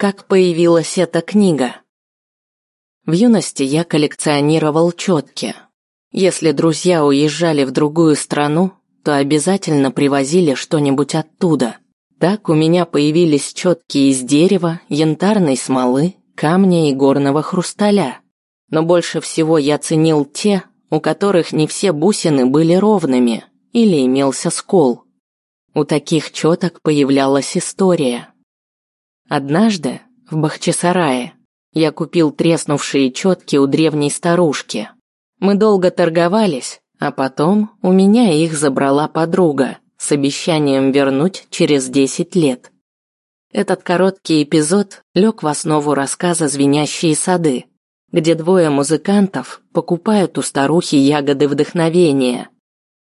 как появилась эта книга. В юности я коллекционировал четки. Если друзья уезжали в другую страну, то обязательно привозили что-нибудь оттуда. Так у меня появились четки из дерева, янтарной смолы, камня и горного хрусталя. Но больше всего я ценил те, у которых не все бусины были ровными или имелся скол. У таких четок появлялась история. Однажды в Бахчисарае я купил треснувшие четки у древней старушки. Мы долго торговались, а потом у меня их забрала подруга с обещанием вернуть через 10 лет. Этот короткий эпизод лег в основу рассказа «Звенящие сады», где двое музыкантов покупают у старухи ягоды вдохновения.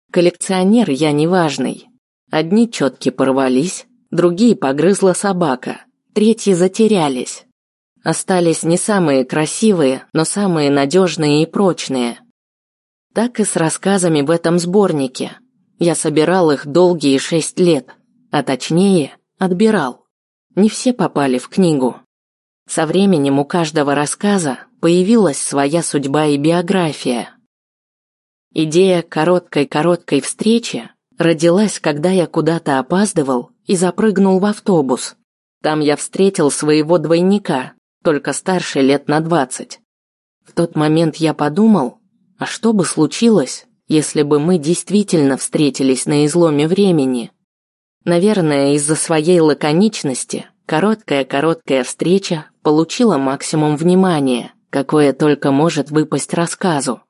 Коллекционер я неважный. Одни четки порвались, другие погрызла собака, третьи затерялись. Остались не самые красивые, но самые надежные и прочные. Так и с рассказами в этом сборнике. Я собирал их долгие шесть лет, а точнее, отбирал. Не все попали в книгу. Со временем у каждого рассказа появилась своя судьба и биография. Идея короткой-короткой встречи родилась, когда я куда-то опаздывал и запрыгнул в автобус. Там я встретил своего двойника, только старше лет на двадцать. В тот момент я подумал, а что бы случилось, если бы мы действительно встретились на изломе времени? Наверное, из-за своей лаконичности короткая-короткая встреча получила максимум внимания, какое только может выпасть рассказу.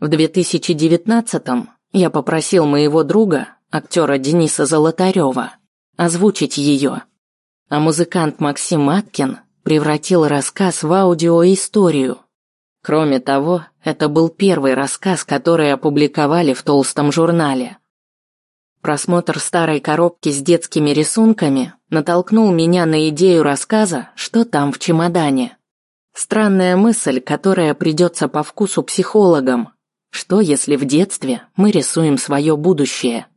В 2019-м я попросил моего друга, актера Дениса Золотарева, озвучить ее а музыкант Максим Маткин превратил рассказ в аудиоисторию. Кроме того, это был первый рассказ, который опубликовали в толстом журнале. Просмотр старой коробки с детскими рисунками натолкнул меня на идею рассказа «Что там в чемодане?». Странная мысль, которая придется по вкусу психологам. Что, если в детстве мы рисуем свое будущее?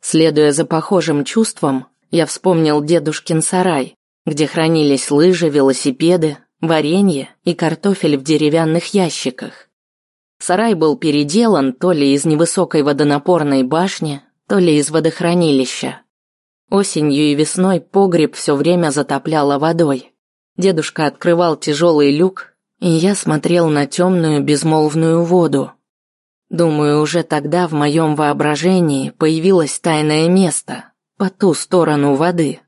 Следуя за похожим чувством, я вспомнил дедушкин сарай, где хранились лыжи, велосипеды, варенье и картофель в деревянных ящиках. Сарай был переделан то ли из невысокой водонапорной башни, то ли из водохранилища. Осенью и весной погреб все время затопляло водой. Дедушка открывал тяжелый люк, и я смотрел на темную безмолвную воду. Думаю, уже тогда в моем воображении появилось тайное место, по ту сторону воды.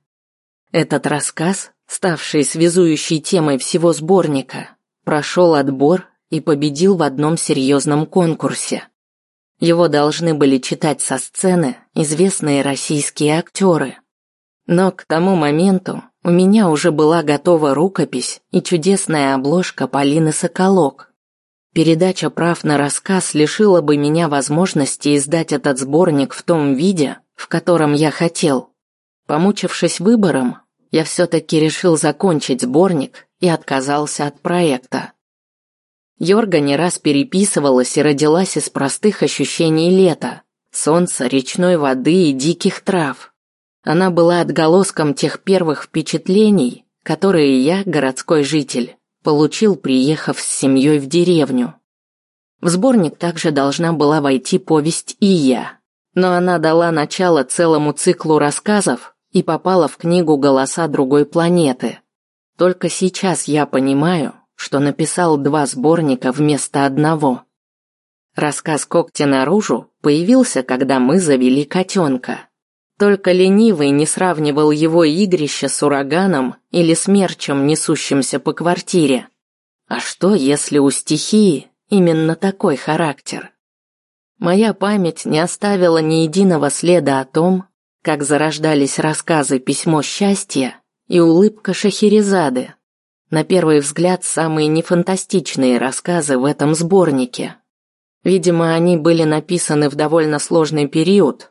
Этот рассказ, ставший связующей темой всего сборника, прошел отбор и победил в одном серьезном конкурсе. Его должны были читать со сцены известные российские актеры. Но к тому моменту у меня уже была готова рукопись и чудесная обложка Полины Соколок. Передача прав на рассказ лишила бы меня возможности издать этот сборник в том виде, в котором я хотел. Помучившись выбором, я все-таки решил закончить сборник и отказался от проекта. Йорга не раз переписывалась и родилась из простых ощущений лета, солнца, речной воды и диких трав. Она была отголоском тех первых впечатлений, которые я, городской житель, получил, приехав с семьей в деревню. В сборник также должна была войти повесть «И я», но она дала начало целому циклу рассказов и попала в книгу «Голоса другой планеты». Только сейчас я понимаю, что написал два сборника вместо одного. Рассказ «Когти наружу» появился, когда мы завели котенка. Только ленивый не сравнивал его игрище с ураганом или смерчем, несущимся по квартире. А что, если у стихии именно такой характер? Моя память не оставила ни единого следа о том, как зарождались рассказы «Письмо счастья» и «Улыбка Шахерезады». На первый взгляд, самые нефантастичные рассказы в этом сборнике. Видимо, они были написаны в довольно сложный период,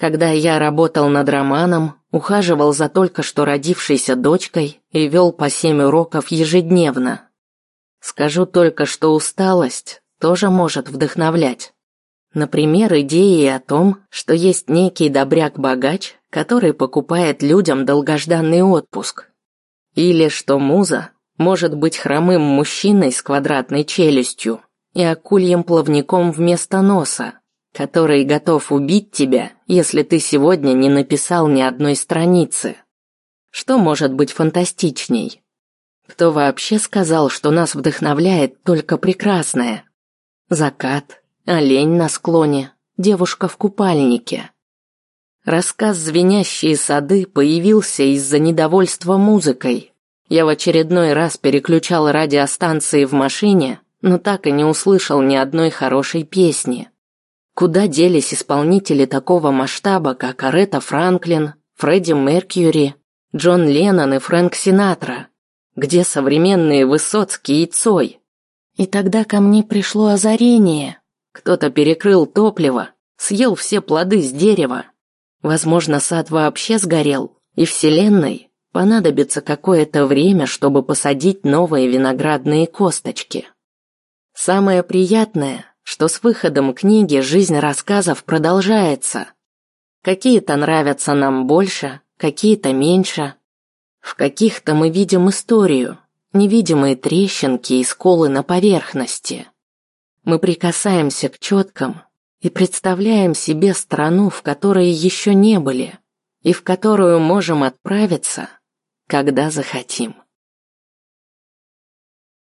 когда я работал над романом, ухаживал за только что родившейся дочкой и вел по семь уроков ежедневно. Скажу только, что усталость тоже может вдохновлять. Например, идеи о том, что есть некий добряк-богач, который покупает людям долгожданный отпуск. Или что муза может быть хромым мужчиной с квадратной челюстью и акульем плавником вместо носа, который готов убить тебя, если ты сегодня не написал ни одной страницы. Что может быть фантастичней? Кто вообще сказал, что нас вдохновляет только прекрасное? Закат, олень на склоне, девушка в купальнике. Рассказ «Звенящие сады» появился из-за недовольства музыкой. Я в очередной раз переключал радиостанции в машине, но так и не услышал ни одной хорошей песни. Куда делись исполнители такого масштаба, как Арета Франклин, Фредди Меркьюри, Джон Леннон и Фрэнк Синатра? Где современные Высоцкий и Цой? И тогда ко мне пришло озарение. Кто-то перекрыл топливо, съел все плоды с дерева. Возможно, сад вообще сгорел, и Вселенной понадобится какое-то время, чтобы посадить новые виноградные косточки. Самое приятное, что с выходом книги жизнь рассказов продолжается. Какие-то нравятся нам больше, какие-то меньше. В каких-то мы видим историю, невидимые трещинки и сколы на поверхности. Мы прикасаемся к четкам и представляем себе страну, в которой еще не были, и в которую можем отправиться, когда захотим.